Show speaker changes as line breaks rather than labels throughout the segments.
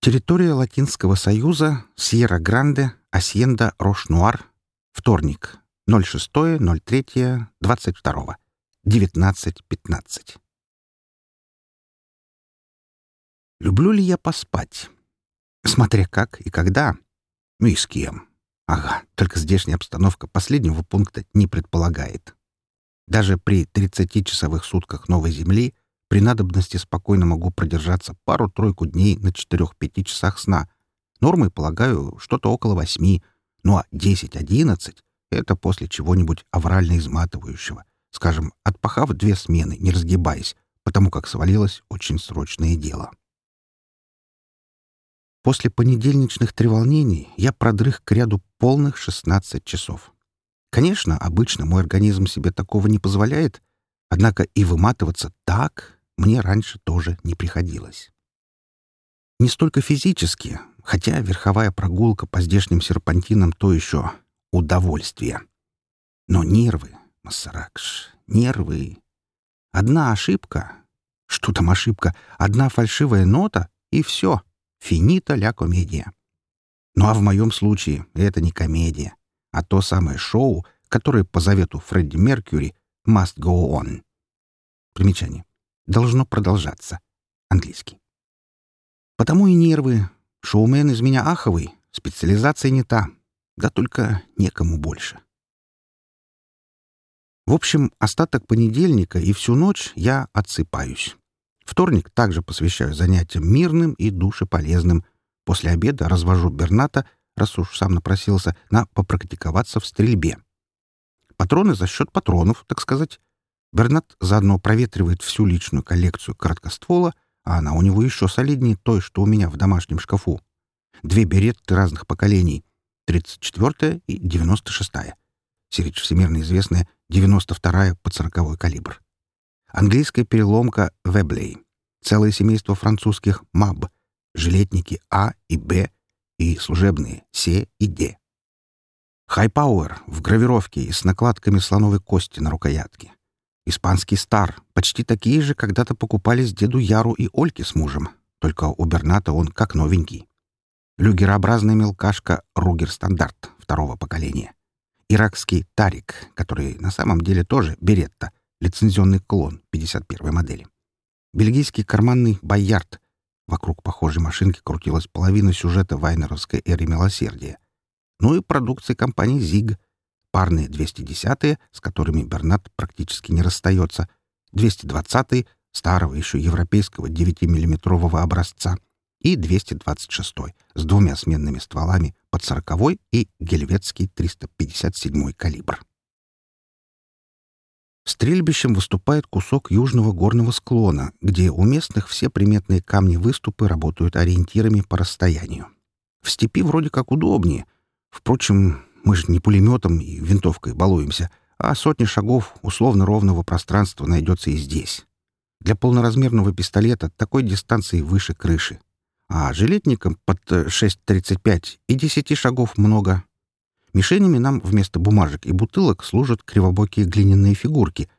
Территория Латинского Союза, Сьерра-Гранде, Асьенда, Рош-Нуар. Вторник, 06.03.22. 19.15. Люблю ли я поспать? Смотря как и когда. Ну и с кем. Ага, только здешняя обстановка последнего пункта не предполагает. Даже при 30-часовых сутках новой Земли при надобности спокойно могу продержаться пару-тройку дней на 4-5 часах сна. Нормой, полагаю, что-то около 8. Ну а 10-11 — это после чего-нибудь аврально изматывающего. Скажем, отпахав две смены, не разгибаясь, потому как свалилось очень срочное дело. После понедельничных треволнений я продрых к ряду полных 16 часов. Конечно, обычно мой организм себе такого не позволяет, однако и выматываться так мне раньше тоже не приходилось. Не столько физически, хотя верховая прогулка по здешним серпантинам то еще удовольствие. Но нервы, Массаракш, нервы. Одна ошибка. Что там ошибка? Одна фальшивая нота — и все. Финита ля комедия. Ну а в моем случае это не комедия, а то самое шоу, которое по завету Фредди Меркьюри must go on. Примечание. Должно продолжаться. Английский. Потому и нервы. Шоумен из меня аховый, специализация не та. Да только некому больше. В общем, остаток понедельника и всю ночь я отсыпаюсь. Вторник также посвящаю занятиям мирным и душеполезным. После обеда развожу Берната, раз уж сам напросился, на попрактиковаться в стрельбе. Патроны за счет патронов, так сказать. Бернат заодно проветривает всю личную коллекцию короткоствола, а она у него еще солиднее той, что у меня в домашнем шкафу. Две беретты разных поколений — 34-я и 96-я. Сирич всемирно известная 92-я под 40 калибр английская переломка Веблей, целое семейство французских МАБ, жилетники А и Б и служебные С и Д. Hi-Power в гравировке и с накладками слоновой кости на рукоятке. Испанский Star, почти такие же когда-то покупались деду Яру и Ольке с мужем, только у Берната он как новенький. Люгерообразная мелкашка Ruger Standard второго поколения. Иракский Тарик, который на самом деле тоже Беретта, лицензионный клон 51 модели. Бельгийский карманный «Боярд». Вокруг похожей машинки крутилась половина сюжета вайнеровской эры милосердия. Ну и продукции компании «Зиг». Парные 210-е, с которыми Бернат практически не расстается, 220-й, старого еще европейского 9-миллиметрового образца, и 226-й с двумя сменными стволами под 40-й и гельветский 357-й калибр. Стрельбищем выступает кусок южного горного склона, где у местных все приметные камни-выступы работают ориентирами по расстоянию. В степи вроде как удобнее. Впрочем, мы же не пулеметом и винтовкой балуемся, а сотни шагов условно-ровного пространства найдется и здесь. Для полноразмерного пистолета такой дистанции выше крыши. А жилетникам под 6.35 и 10 шагов много, Мишенями нам вместо бумажек и бутылок служат кривобокие глиняные фигурки,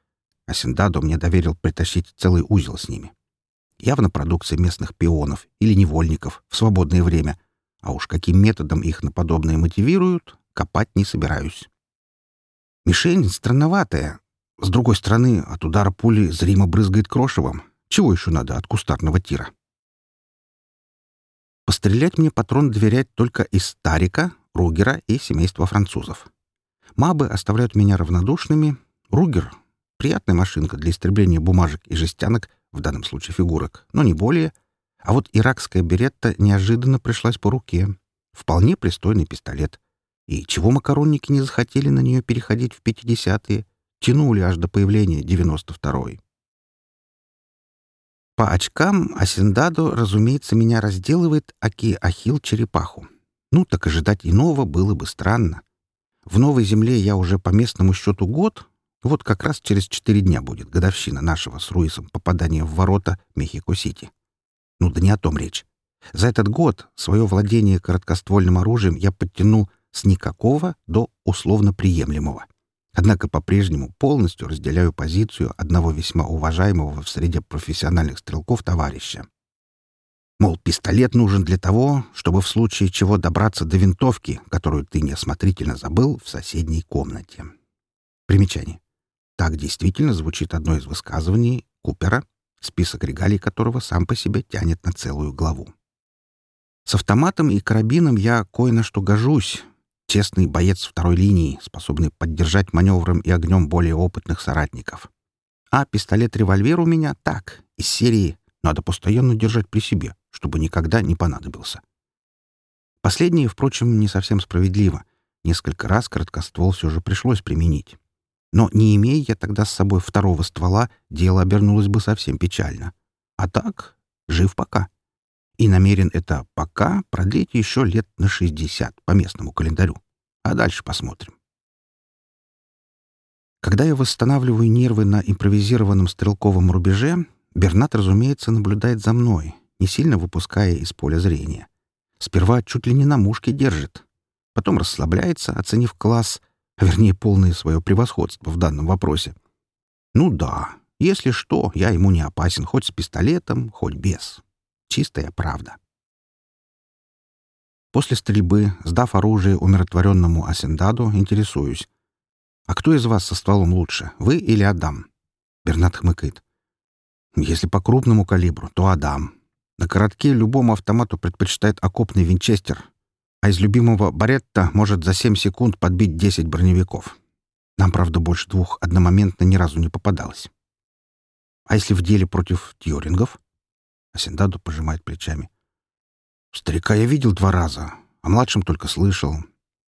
а Синдадо мне доверил притащить целый узел с ними. Явно продукция местных пионов или невольников в свободное время, а уж каким методом их на подобное мотивируют, копать не собираюсь. Мишень странноватая. С другой стороны, от удара пули зримо брызгает крошевом. Чего еще надо от кустарного тира? Пострелять мне патрон доверять только из старика, Ругера и семейства французов. Мабы оставляют меня равнодушными. Ругер — приятная машинка для истребления бумажек и жестянок, в данном случае фигурок, но не более. А вот иракская беретта неожиданно пришлась по руке. Вполне пристойный пистолет. И чего макаронники не захотели на нее переходить в 50-е? Тянули аж до появления 92-й. По очкам Асендадо, разумеется, меня разделывает Аки Ахил черепаху. Ну, так ожидать иного было бы странно. В Новой Земле я уже по местному счету год, вот как раз через четыре дня будет годовщина нашего с Руисом попадания в ворота Мехико-Сити. Ну да не о том речь. За этот год свое владение короткоствольным оружием я подтянул с никакого до условно приемлемого. Однако по-прежнему полностью разделяю позицию одного весьма уважаемого в среде профессиональных стрелков товарища. Мол, пистолет нужен для того, чтобы в случае чего добраться до винтовки, которую ты неосмотрительно забыл в соседней комнате. Примечание. Так действительно звучит одно из высказываний Купера, список регалий которого сам по себе тянет на целую главу. С автоматом и карабином я кое на что гожусь. Честный боец второй линии, способный поддержать маневром и огнем более опытных соратников. А пистолет-револьвер у меня так, из серии надо постоянно держать при себе, чтобы никогда не понадобился. Последнее, впрочем, не совсем справедливо. Несколько раз короткоствол все же пришлось применить. Но не имея я тогда с собой второго ствола, дело обернулось бы совсем печально. А так, жив пока. И намерен это пока продлить еще лет на 60 по местному календарю. А дальше посмотрим. Когда я восстанавливаю нервы на импровизированном стрелковом рубеже, Бернат, разумеется, наблюдает за мной, не сильно выпуская из поля зрения. Сперва чуть ли не на мушке держит. Потом расслабляется, оценив класс, вернее полное свое превосходство в данном вопросе. Ну да, если что, я ему не опасен, хоть с пистолетом, хоть без. Чистая правда. После стрельбы, сдав оружие умиротворенному Асендаду, интересуюсь. «А кто из вас со стволом лучше, вы или Адам?» Бернат хмыкает. «Если по крупному калибру, то Адам. На коротке любому автомату предпочитает окопный винчестер, а из любимого Баретта может за 7 секунд подбить 10 броневиков. Нам, правда, больше двух одномоментно ни разу не попадалось. А если в деле против тьорингов? Асендаду пожимает плечами. Старика я видел два раза, а младшим только слышал.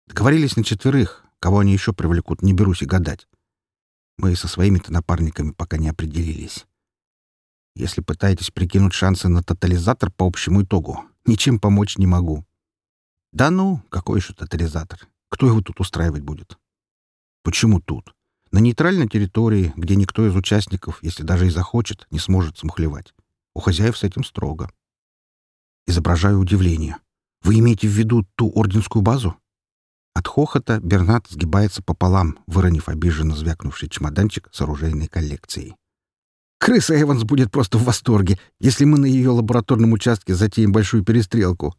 Договорились на четверых. Кого они еще привлекут, не берусь и гадать. Мы со своими-то напарниками пока не определились. Если пытаетесь прикинуть шансы на тотализатор по общему итогу, ничем помочь не могу. Да ну, какой еще тотализатор? Кто его тут устраивать будет? Почему тут? На нейтральной территории, где никто из участников, если даже и захочет, не сможет смухлевать. У хозяев с этим строго. Изображаю удивление. Вы имеете в виду ту орденскую базу? От хохота Бернат сгибается пополам, выронив обиженно звякнувший чемоданчик с оружейной коллекцией. Крыса Эванс будет просто в восторге, если мы на ее лабораторном участке затеем большую перестрелку.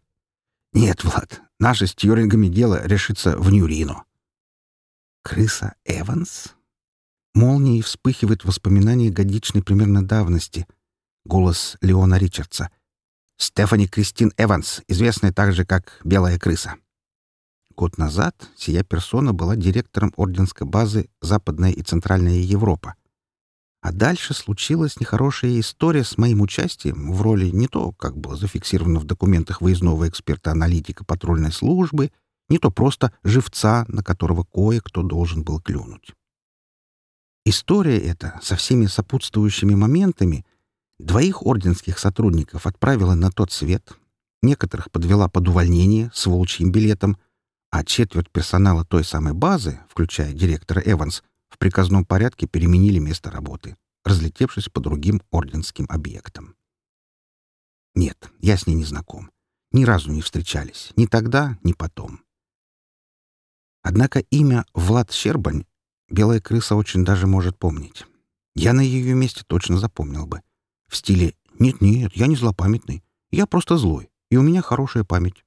Нет, Влад, наше с Тьорингами дело решится в Нюрино. Крыса Эванс? Молнией вспыхивает воспоминание годичной примерно давности. Голос Леона Ричардса. Стефани Кристин Эванс, известная также как «Белая крыса». Год назад сия персона была директором орденской базы «Западная и Центральная Европа». А дальше случилась нехорошая история с моим участием в роли не то, как было зафиксировано в документах выездного эксперта-аналитика патрульной службы, не то просто живца, на которого кое-кто должен был клюнуть. История эта со всеми сопутствующими моментами двоих орденских сотрудников отправила на тот свет, некоторых подвела под увольнение с волчьим билетом, а четверть персонала той самой базы, включая директора Эванс, в приказном порядке переменили место работы, разлетевшись по другим орденским объектам. Нет, я с ней не знаком. Ни разу не встречались. Ни тогда, ни потом. Однако имя Влад Щербань белая крыса очень даже может помнить. Я на ее месте точно запомнил бы. В стиле «Нет-нет, я не злопамятный. Я просто злой, и у меня хорошая память».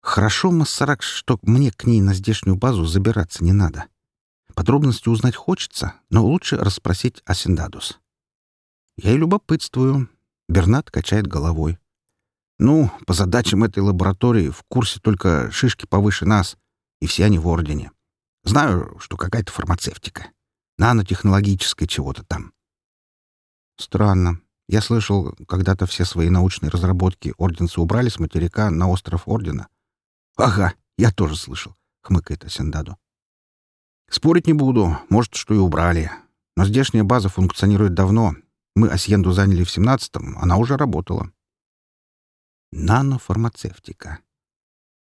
Хорошо, Массарак, что мне к ней на здешнюю базу забираться не надо. Подробности узнать хочется, но лучше расспросить о Синдадус. Я и любопытствую. Бернат качает головой. Ну, по задачам этой лаборатории в курсе только шишки повыше нас, и все они в Ордене. Знаю, что какая-то фармацевтика. Нанотехнологическое чего-то там. Странно. Я слышал, когда-то все свои научные разработки орденцы убрали с материка на остров Ордена. «Ага, я тоже слышал», — хмыкает Асендаду. «Спорить не буду. Может, что и убрали. Но здешняя база функционирует давно. Мы Асьенду заняли в семнадцатом, она уже работала». Нанофармацевтика.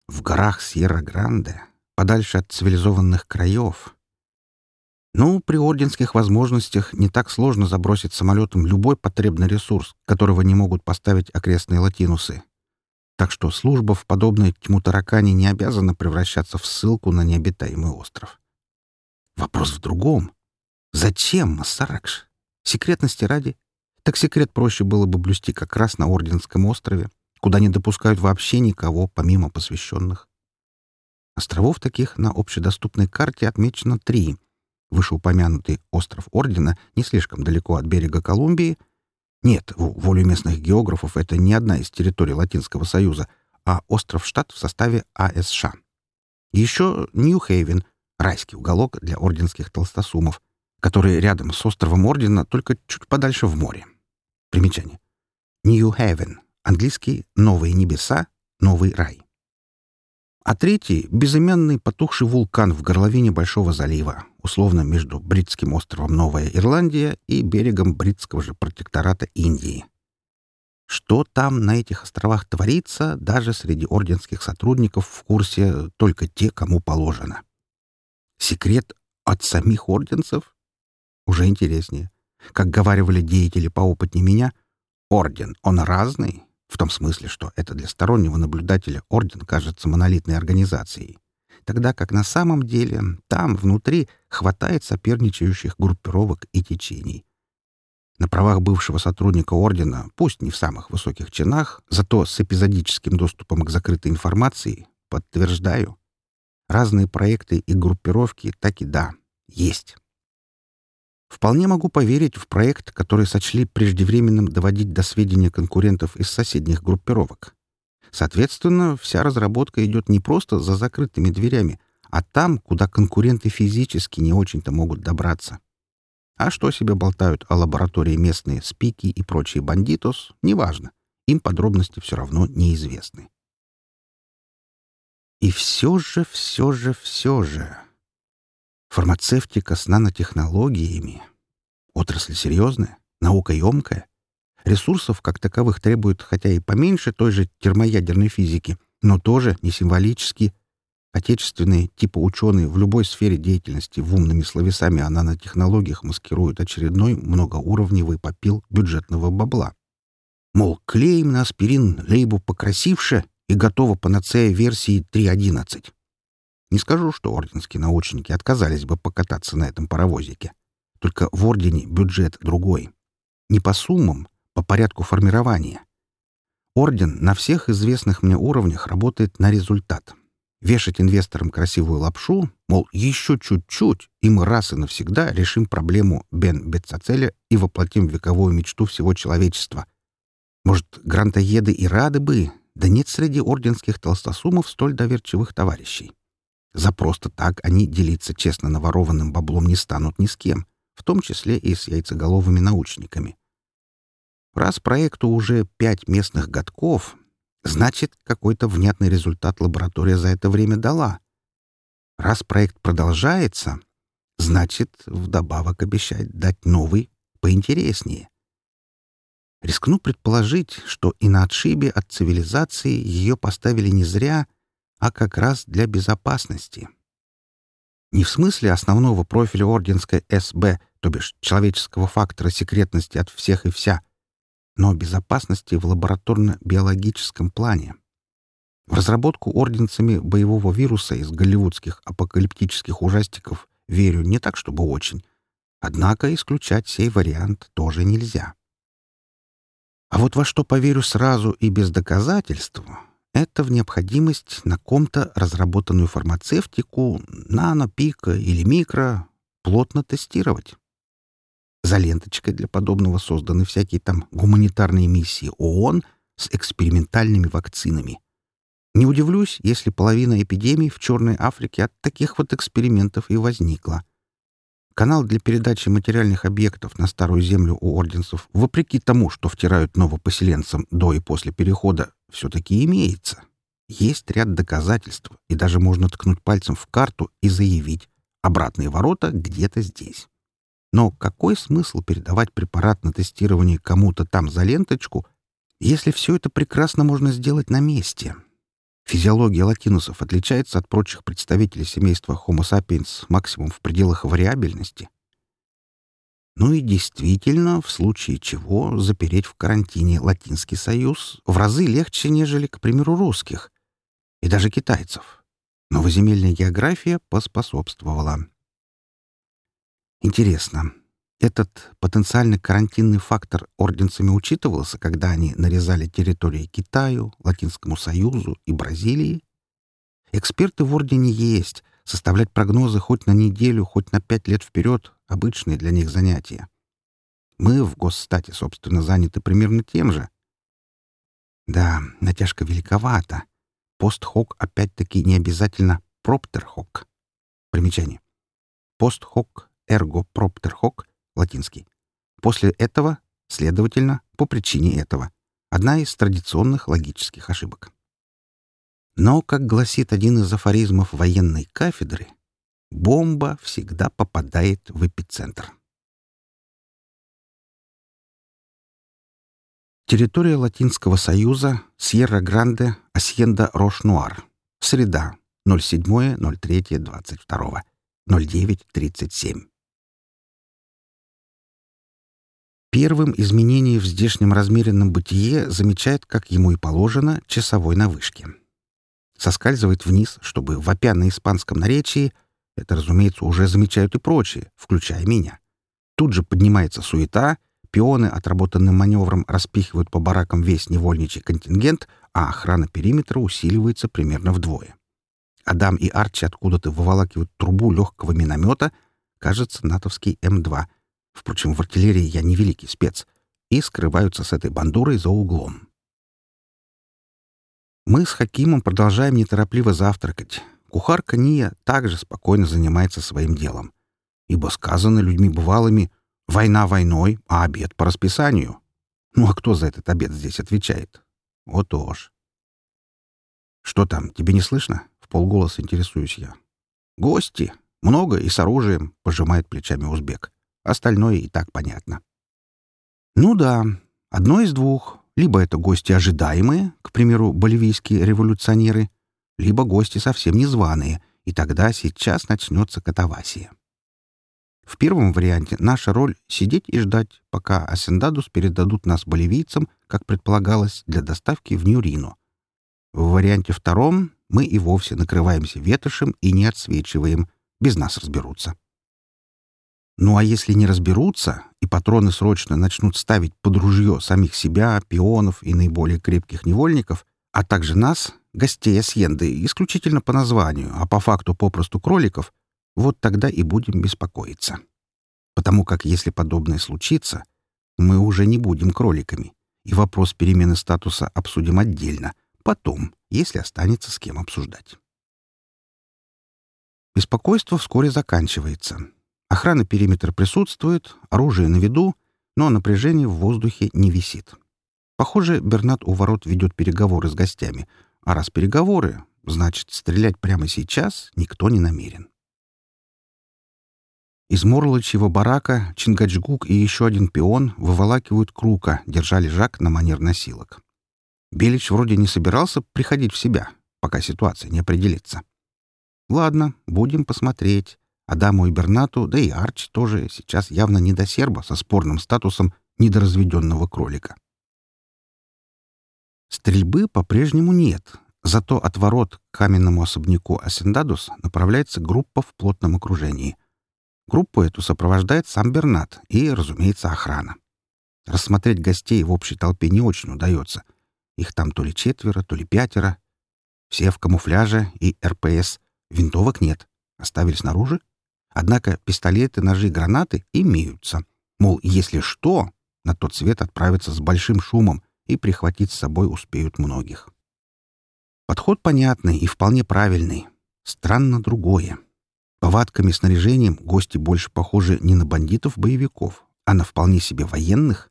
В горах Сьерра-Гранде, подальше от цивилизованных краев. Ну, при орденских возможностях не так сложно забросить самолетом любой потребный ресурс, которого не могут поставить окрестные латинусы так что служба в подобной тьму таракани не обязана превращаться в ссылку на необитаемый остров. Вопрос в другом. Зачем Массаракш? Секретности ради? так секрет проще было бы блюсти как раз на Орденском острове, куда не допускают вообще никого, помимо посвященных. Островов таких на общедоступной карте отмечено три. Вышеупомянутый остров Ордена не слишком далеко от берега Колумбии. Нет, волю местных географов это не одна из территорий Латинского Союза, а остров-штат в составе АСШ. Еще Нью-Хейвен — райский уголок для орденских толстосумов, который рядом с островом Ордена, только чуть подальше в море. Примечание. Нью-Хейвен. Английский «Новые небеса», «Новый рай» а третий — безымянный потухший вулкан в горловине Большого залива, условно между бритским островом Новая Ирландия и берегом бритского же протектората Индии. Что там на этих островах творится, даже среди орденских сотрудников в курсе только те, кому положено. Секрет от самих орденцев? Уже интереснее. Как говаривали деятели поопытнее меня, орден, он разный, в том смысле, что это для стороннего наблюдателя орден кажется монолитной организацией. Тогда как на самом деле там, внутри, хватает соперничающих группировок и течений. На правах бывшего сотрудника ордена, пусть не в самых высоких чинах, зато с эпизодическим доступом к закрытой информации, подтверждаю. Разные проекты и группировки так и да, есть. Вполне могу поверить в проект, который сочли преждевременным доводить до сведения конкурентов из соседних группировок. Соответственно, вся разработка идет не просто за закрытыми дверями, а там, куда конкуренты физически не очень-то могут добраться. А что себе болтают о лаборатории местные спики и прочие бандитос, неважно. Им подробности все равно неизвестны. И все же, все же, все же... Фармацевтика с нанотехнологиями. Отрасль серьезная, наука емкая. Ресурсов как таковых требует, хотя и поменьше той же термоядерной физики, но тоже не символически. Отечественные, типа ученые в любой сфере деятельности в умными словесами о нанотехнологиях маскируют очередной многоуровневый попил бюджетного бабла. Мол, клеим на аспирин лейбу покрасивше и готова панацея версии 3.11. Не скажу, что орденские научники отказались бы покататься на этом паровозике. Только в ордене бюджет другой. Не по суммам, по порядку формирования. Орден на всех известных мне уровнях работает на результат. Вешать инвесторам красивую лапшу, мол, еще чуть-чуть, и мы раз и навсегда решим проблему Бен Бетцацеля и воплотим вековую мечту всего человечества. Может, грантоеды и рады бы, да нет среди орденских толстосумов столь доверчивых товарищей. За просто так они делиться честно наворованным баблом не станут ни с кем, в том числе и с яйцеголовыми научниками. Раз проекту уже пять местных годков, значит, какой-то внятный результат лаборатория за это время дала. Раз проект продолжается, значит, вдобавок обещает дать новый, поинтереснее. Рискну предположить, что и на отшибе от цивилизации ее поставили не зря — а как раз для безопасности. Не в смысле основного профиля орденской СБ, то бишь человеческого фактора секретности от всех и вся, но безопасности в лабораторно-биологическом плане. В разработку орденцами боевого вируса из голливудских апокалиптических ужастиков верю не так, чтобы очень. Однако исключать сей вариант тоже нельзя. А вот во что поверю сразу и без доказательств, это в необходимость на ком-то разработанную фармацевтику, нано, пика или микро, плотно тестировать. За ленточкой для подобного созданы всякие там гуманитарные миссии ООН с экспериментальными вакцинами. Не удивлюсь, если половина эпидемий в Черной Африке от таких вот экспериментов и возникла. Канал для передачи материальных объектов на Старую Землю у орденцев, вопреки тому, что втирают новопоселенцам до и после перехода, все-таки имеется. Есть ряд доказательств, и даже можно ткнуть пальцем в карту и заявить «обратные ворота где-то здесь». Но какой смысл передавать препарат на тестирование кому-то там за ленточку, если все это прекрасно можно сделать на месте? Физиология латинусов отличается от прочих представителей семейства Homo sapiens максимум в пределах вариабельности. Ну и действительно, в случае чего запереть в карантине Латинский Союз в разы легче, нежели, к примеру, русских и даже китайцев. Новоземельная география поспособствовала. Интересно, Этот потенциальный карантинный фактор орденцами учитывался, когда они нарезали территории Китаю, Латинскому Союзу и Бразилии? Эксперты в ордене есть. Составлять прогнозы хоть на неделю, хоть на пять лет вперед — обычные для них занятия. Мы в госстате, собственно, заняты примерно тем же. Да, натяжка великовата. Пост-хок опять-таки не обязательно проптер-хок. Примечание. Пост-хок, эрго-проптер-хок латинский. После этого, следовательно, по причине этого. Одна из традиционных логических ошибок. Но, как гласит один из афоризмов военной кафедры, бомба всегда попадает в эпицентр. Территория Латинского Союза, Сьерра-Гранде, Асьенда Рош-Нуар. Среда, 07.03.22. 09.37. Первым изменение в здешнем размеренном бытие замечает, как ему и положено, часовой на вышке. Соскальзывает вниз, чтобы, вопя на испанском наречии, это, разумеется, уже замечают и прочие, включая меня. Тут же поднимается суета, пионы отработанным маневром распихивают по баракам весь невольничий контингент, а охрана периметра усиливается примерно вдвое. Адам и Арчи откуда-то выволакивают трубу легкого миномета, кажется, натовский М2 — Впрочем, в артиллерии я не великий спец. И скрываются с этой бандурой за углом. Мы с Хакимом продолжаем неторопливо завтракать. Кухарка Ния также спокойно занимается своим делом. Ибо сказано людьми бывалыми «война войной, а обед по расписанию». Ну а кто за этот обед здесь отвечает? Вот уж. «Что там, тебе не слышно?» — в полголоса интересуюсь я. «Гости. Много и с оружием», — пожимает плечами узбек. Остальное и так понятно. Ну да, одно из двух. Либо это гости ожидаемые, к примеру, боливийские революционеры, либо гости совсем незваные, и тогда сейчас начнется катавасия. В первом варианте наша роль — сидеть и ждать, пока Асендадус передадут нас боливийцам, как предполагалось, для доставки в Ньюрино. В варианте втором мы и вовсе накрываемся ветошем и не отсвечиваем, без нас разберутся. Ну а если не разберутся, и патроны срочно начнут ставить под ружье самих себя, пионов и наиболее крепких невольников, а также нас, гостей Асьенды, исключительно по названию, а по факту попросту кроликов, вот тогда и будем беспокоиться. Потому как если подобное случится, мы уже не будем кроликами, и вопрос перемены статуса обсудим отдельно, потом, если останется с кем обсуждать. Беспокойство вскоре заканчивается. Охрана периметра присутствует, оружие на виду, но напряжение в воздухе не висит. Похоже, Бернат у ворот ведет переговоры с гостями, а раз переговоры, значит, стрелять прямо сейчас никто не намерен. Из Морлочьего барака Чингачгук и еще один пион выволакивают крука, держа лежак на манер носилок. Белич вроде не собирался приходить в себя, пока ситуация не определится. Ладно, будем посмотреть. Адаму и Бернату, да и Арч тоже сейчас явно не до серба со спорным статусом недоразведенного кролика. Стрельбы по-прежнему нет, зато от ворот к каменному особняку Асендадус направляется группа в плотном окружении. Группу эту сопровождает сам Бернат и, разумеется, охрана. Рассмотреть гостей в общей толпе не очень удается. Их там то ли четверо, то ли пятеро. Все в камуфляже и РПС. Винтовок нет. Оставили снаружи Однако пистолеты, ножи, гранаты имеются. Мол, если что, на тот свет отправятся с большим шумом и прихватить с собой успеют многих. Подход понятный и вполне правильный. Странно другое. Повадками снаряжением гости больше похожи не на бандитов-боевиков, а на вполне себе военных.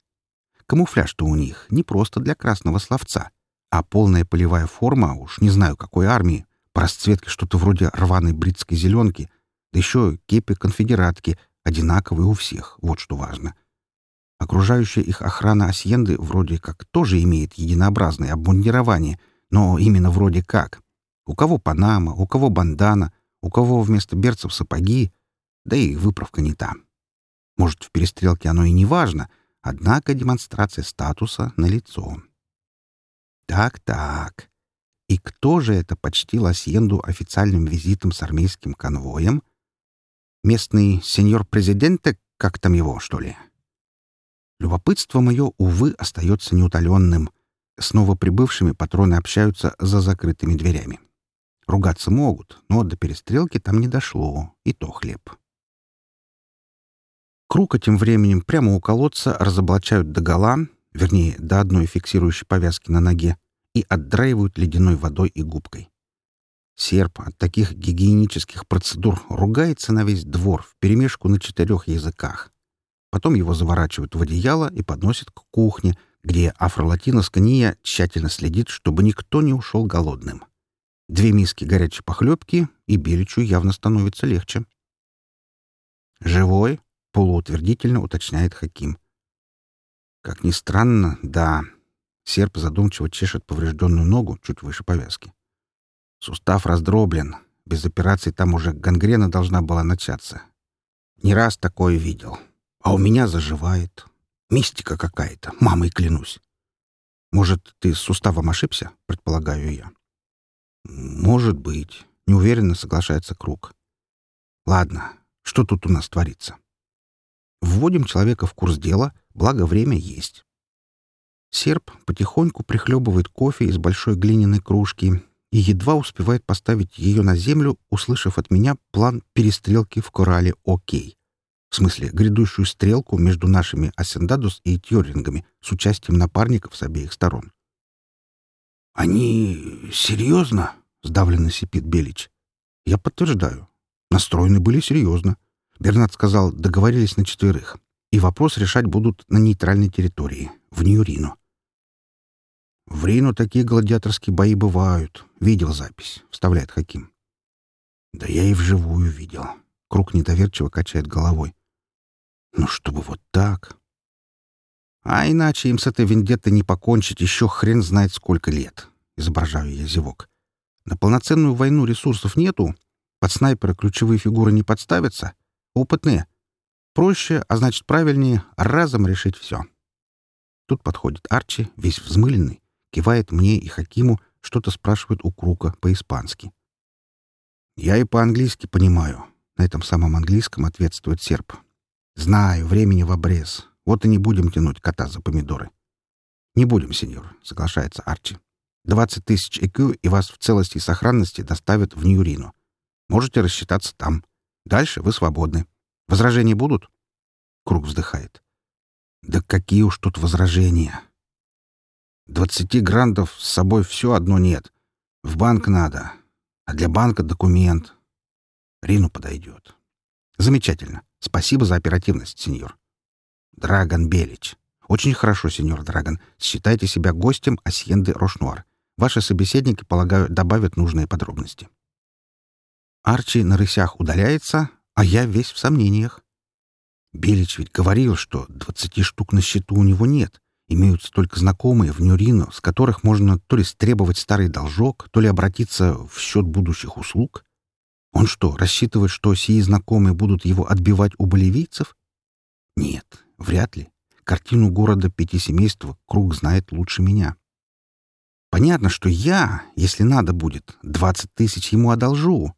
Камуфляж-то у них не просто для красного словца, а полная полевая форма, уж не знаю какой армии, по расцветке что-то вроде рваной бритской зеленки — да еще кепи-конфедератки, одинаковые у всех, вот что важно. Окружающая их охрана Асьенды вроде как тоже имеет единообразное обмундирование, но именно вроде как. У кого панама, у кого бандана, у кого вместо берцев сапоги, да и выправка не та. Может, в перестрелке оно и не важно, однако демонстрация статуса налицо. Так-так. И кто же это почтил Асьенду официальным визитом с армейским конвоем? Местный сеньор президента, как там его, что ли. Любопытство мое, увы, остается неутоленным. С новоприбывшими патроны общаются за закрытыми дверями. Ругаться могут, но до перестрелки там не дошло, и то хлеб. Круга тем временем прямо у колодца разоблачают догола, вернее, до одной фиксирующей повязки на ноге, и отдраивают ледяной водой и губкой. Серп от таких гигиенических процедур ругается на весь двор вперемешку на четырех языках. Потом его заворачивают в одеяло и подносят к кухне, где афролатина Скания тщательно следит, чтобы никто не ушел голодным. Две миски горячей похлебки, и Беличу явно становится легче. «Живой?» — полуутвердительно уточняет Хаким. Как ни странно, да. Серп задумчиво чешет поврежденную ногу чуть выше повязки. Сустав раздроблен. Без операции там уже гангрена должна была начаться. Не раз такое видел. А у меня заживает. Мистика какая-то, мамой клянусь. Может, ты с суставом ошибся, предполагаю я. Может быть. Неуверенно соглашается Круг. Ладно, что тут у нас творится? Вводим человека в курс дела, благо время есть. Серп потихоньку прихлебывает кофе из большой глиняной кружки и едва успевает поставить ее на землю, услышав от меня план перестрелки в корале «Окей». В смысле, грядущую стрелку между нашими Асендадус и Тьорингами с участием напарников с обеих сторон. «Они серьезно?» — сдавленно сипит Белич. «Я подтверждаю. Настроены были серьезно. Бернат сказал, договорились на четверых. И вопрос решать будут на нейтральной территории, в Нью-Рино. В Рино такие гладиаторские бои бывают. Видел запись, вставляет Хаким. Да я и вживую видел. Круг недоверчиво качает головой. Ну, чтобы вот так. А иначе им с этой вендеттой не покончить еще хрен знает сколько лет. Изображаю я зевок. На полноценную войну ресурсов нету. Под снайпера ключевые фигуры не подставятся. Опытные. Проще, а значит правильнее, разом решить все. Тут подходит Арчи, весь взмыленный, кивает мне и Хакиму, что-то спрашивает у Крука по-испански. «Я и по-английски понимаю», — на этом самом английском ответствует серб. «Знаю, времени в обрез. Вот и не будем тянуть кота за помидоры». «Не будем, сеньор», — соглашается Арчи. «Двадцать тысяч ЭКЮ и вас в целости и сохранности доставят в Ньюрину. Можете рассчитаться там. Дальше вы свободны. Возражения будут?» Круг вздыхает. «Да какие уж тут возражения!» «Двадцати грантов с собой все одно нет. В банк надо. А для банка документ. Рину подойдет. Замечательно. Спасибо за оперативность, сеньор. Драгон Белич. Очень хорошо, сеньор Драгон. Считайте себя гостем Асьенды Рошнуар. Ваши собеседники, полагаю, добавят нужные подробности. Арчи на рысях удаляется, а я весь в сомнениях. Белич ведь говорил, что двадцати штук на счету у него нет. Имеются только знакомые в Нюрино, с которых можно то ли стребовать старый должок, то ли обратиться в счет будущих услуг. Он что, рассчитывает, что сии знакомые будут его отбивать у боливийцев? Нет, вряд ли. Картину города пяти семейств круг знает лучше меня. Понятно, что я, если надо будет, двадцать тысяч ему одолжу.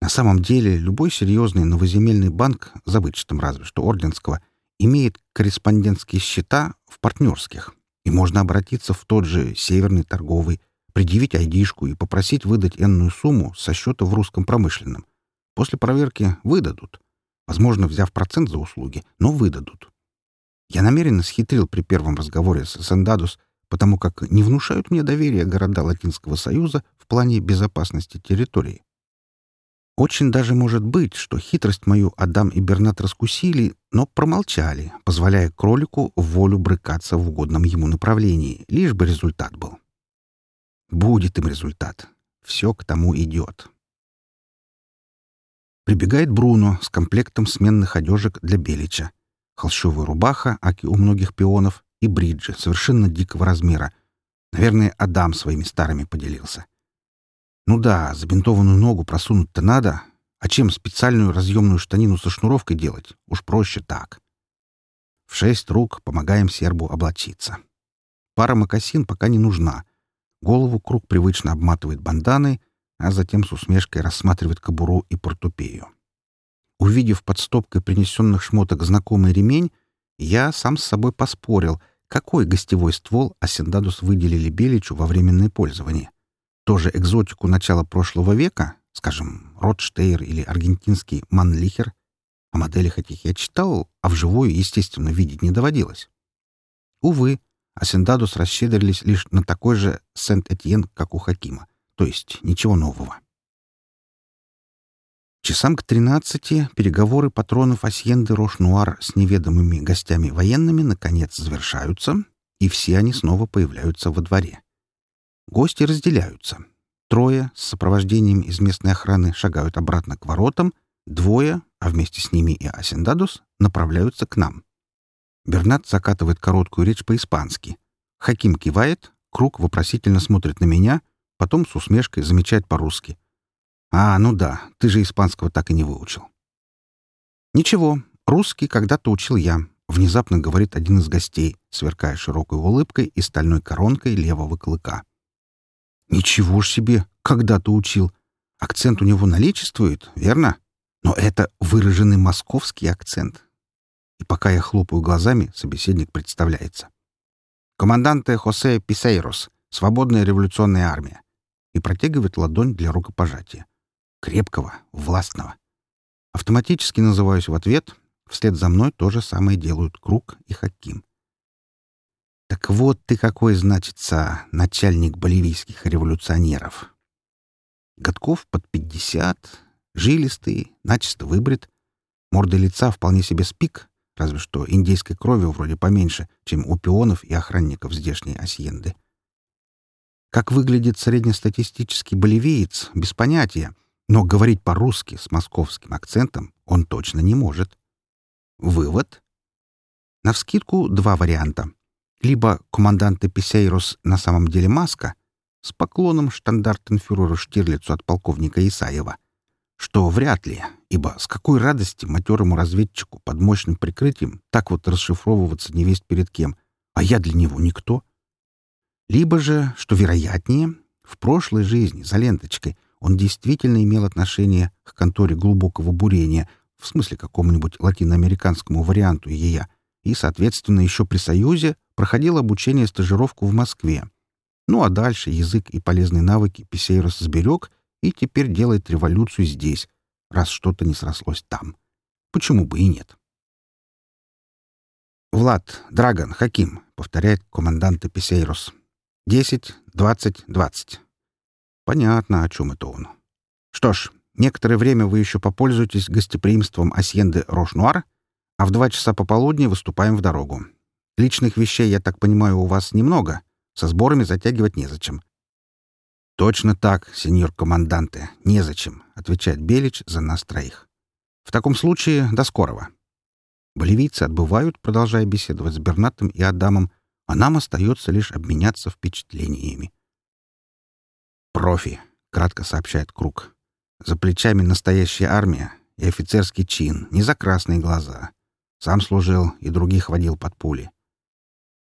На самом деле, любой серьезный новоземельный банк, за вычетом разве что Орденского, имеет корреспондентские счета в партнерских, и можно обратиться в тот же Северный торговый, предъявить айдишку и попросить выдать энную сумму со счета в русском промышленном. После проверки выдадут. Возможно, взяв процент за услуги, но выдадут. Я намеренно схитрил при первом разговоре с Сендадус, потому как не внушают мне доверия города Латинского Союза в плане безопасности территории. Очень даже может быть, что хитрость мою Адам и Бернат раскусили, но промолчали, позволяя кролику волю брыкаться в угодном ему направлении, лишь бы результат был. Будет им результат. Все к тому идет. Прибегает Бруно с комплектом сменных одежек для Белича. Холщовая рубаха, аки у многих пионов, и бриджи совершенно дикого размера. Наверное, Адам своими старыми поделился. Ну да, забинтованную ногу просунуть-то надо. А чем специальную разъемную штанину со шнуровкой делать? Уж проще так. В шесть рук помогаем сербу облачиться. Пара мокасин пока не нужна. Голову круг привычно обматывает банданой, а затем с усмешкой рассматривает кобуру и портупею. Увидев под стопкой принесенных шмоток знакомый ремень, я сам с собой поспорил, какой гостевой ствол Асендадус выделили Беличу во временное пользование. Тоже экзотику начала прошлого века, скажем, Ротштейр или аргентинский Манлихер. О моделях этих я читал, а вживую, естественно, видеть не доводилось. Увы, Асендадус расщедрились лишь на такой же Сент-Этьен, как у Хакима, то есть ничего нового. Часам к тринадцати переговоры патронов Асьенды Рош-Нуар с неведомыми гостями военными наконец завершаются, и все они снова появляются во дворе. Гости разделяются. Трое с сопровождением из местной охраны шагают обратно к воротам, двое, а вместе с ними и Асендадус, направляются к нам. Бернат закатывает короткую речь по-испански. Хаким кивает, Круг вопросительно смотрит на меня, потом с усмешкой замечает по-русски — «А, ну да, ты же испанского так и не выучил». «Ничего, русский когда-то учил я», — внезапно говорит один из гостей, сверкая широкой улыбкой и стальной коронкой левого клыка. «Ничего ж себе, когда-то учил. Акцент у него наличествует, верно? Но это выраженный московский акцент». И пока я хлопаю глазами, собеседник представляется. «Команданте Хосе Писейрос, Свободная революционная армия» и протягивает ладонь для рукопожатия крепкого, властного. Автоматически называюсь в ответ, вслед за мной то же самое делают Круг и Хаким. Так вот ты какой, значится, начальник боливийских революционеров. Годков под пятьдесят, жилистый, начисто выбрит, морда лица вполне себе спик, разве что индейской крови вроде поменьше, чем у пионов и охранников здешней асьенды. Как выглядит среднестатистический боливиец, без понятия — но говорить по-русски с московским акцентом он точно не может. Вывод? Навскидку два варианта. Либо командант Эписейрус на самом деле маска с поклоном штандартенфюреру Штирлицу от полковника Исаева, что вряд ли, ибо с какой радости матерому разведчику под мощным прикрытием так вот расшифровываться невесть перед кем, а я для него никто. Либо же, что вероятнее, в прошлой жизни за ленточкой — он действительно имел отношение к конторе глубокого бурения, в смысле какому-нибудь латиноамериканскому варианту ЕЯ, и, соответственно, еще при Союзе проходил обучение стажировку в Москве. Ну а дальше язык и полезные навыки Писейрос сберег и теперь делает революцию здесь, раз что-то не срослось там. Почему бы и нет? «Влад, Драгон, Хаким», — повторяет командант Писейрос. «Десять, двадцать, двадцать». Понятно, о чем это он. Что ж, некоторое время вы еще попользуетесь гостеприимством Асьенды Рош-Нуар, а в два часа пополудни выступаем в дорогу. Личных вещей, я так понимаю, у вас немного. Со сборами затягивать незачем. «Точно так, сеньор команданте, незачем», — отвечает Белич за нас троих. «В таком случае до скорого». Боливийцы отбывают, продолжая беседовать с Бернатом и Адамом, а нам остается лишь обменяться впечатлениями. «Профи», — кратко сообщает Круг. «За плечами настоящая армия и офицерский чин, не за красные глаза. Сам служил и других водил под пули.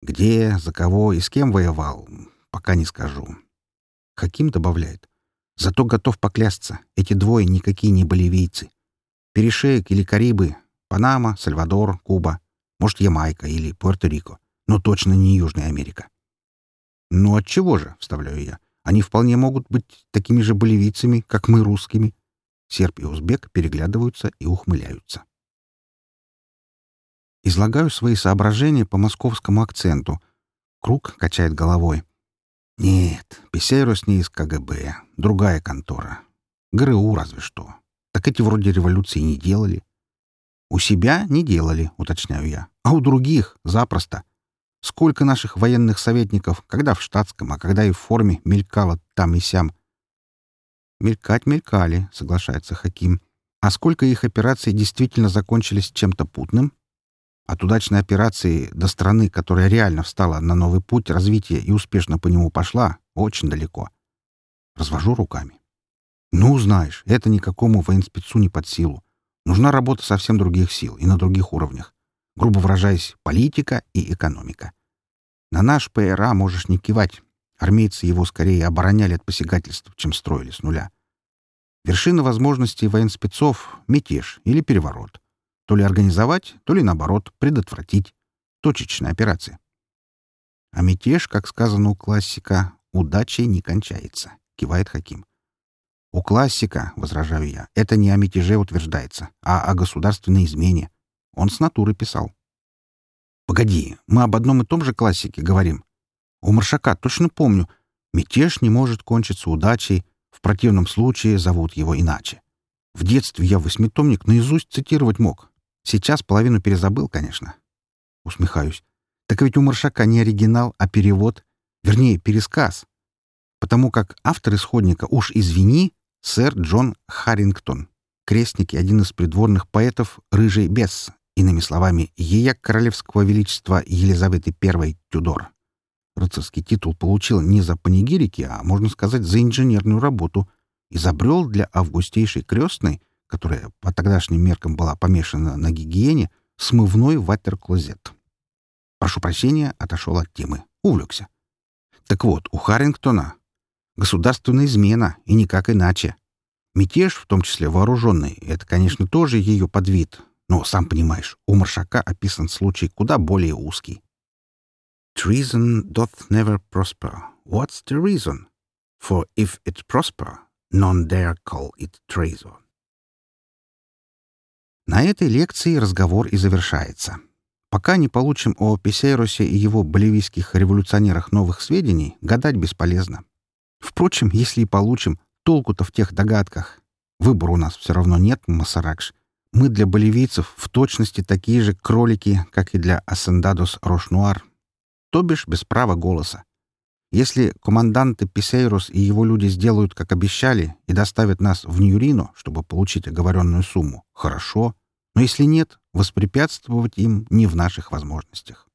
Где, за кого и с кем воевал, пока не скажу». Хаким добавляет. «Зато готов поклясться, эти двое никакие не боливийцы. Перешеек или Карибы, Панама, Сальвадор, Куба, может, Ямайка или Пуэрто-Рико, но точно не Южная Америка». «Ну от чего же?» — вставляю я. Они вполне могут быть такими же боливийцами, как мы русскими. Серб и узбек переглядываются и ухмыляются. Излагаю свои соображения по московскому акценту. Круг качает головой. Нет, Писейрос не из КГБ. Другая контора. ГРУ разве что. Так эти вроде революции не делали. У себя не делали, уточняю я. А у других — запросто. Сколько наших военных советников, когда в штатском, а когда и в форме, мелькало там и сям. Мелькать мелькали, соглашается Хаким. А сколько их операций действительно закончились чем-то путным? От удачной операции до страны, которая реально встала на новый путь развития и успешно по нему пошла, очень далеко. Развожу руками. Ну, знаешь, это никакому военспецу не под силу. Нужна работа совсем других сил и на других уровнях грубо выражаясь, политика и экономика. На наш ПРА можешь не кивать. Армейцы его скорее обороняли от посягательств, чем строили с нуля. Вершина возможностей военспецов — мятеж или переворот. То ли организовать, то ли, наоборот, предотвратить. Точечная операция. А мятеж, как сказано у классика, удачей не кончается, кивает Хаким. У классика, возражаю я, это не о мятеже утверждается, а о государственной измене. Он с натуры писал. Погоди, мы об одном и том же классике говорим. У Маршака точно помню. Мятеж не может кончиться удачей, в противном случае зовут его иначе. В детстве я восьмитомник наизусть цитировать мог. Сейчас половину перезабыл, конечно. Усмехаюсь. Так ведь у Маршака не оригинал, а перевод. Вернее, пересказ. Потому как автор исходника, уж извини, сэр Джон Харрингтон, крестник и один из придворных поэтов «Рыжий бес», иными словами, ея королевского величества Елизаветы I Тюдор. Рыцарский титул получил не за панигирики, а, можно сказать, за инженерную работу. Изобрел для августейшей крестной, которая по тогдашним меркам была помешана на гигиене, смывной ватер-клозет. Прошу прощения, отошел от темы. Увлекся. Так вот, у Харрингтона государственная измена, и никак иначе. Мятеж, в том числе вооруженный, это, конечно, тоже ее подвид. Но, сам понимаешь, у Маршака описан случай куда более узкий. Treason doth never prosper. What's the reason? For if it prosper, none dare call it treason. На этой лекции разговор и завершается. Пока не получим о Писейросе и его боливийских революционерах новых сведений, гадать бесполезно. Впрочем, если и получим, толку-то в тех догадках. Выбора у нас все равно нет, Масаракш. Мы для боливийцев в точности такие же кролики, как и для Асендадос Рошнуар то бишь без права голоса. Если команданты Писейрус и его люди сделают, как обещали, и доставят нас в Ньюрино, чтобы получить оговоренную сумму, хорошо, но если нет, воспрепятствовать им не в наших возможностях.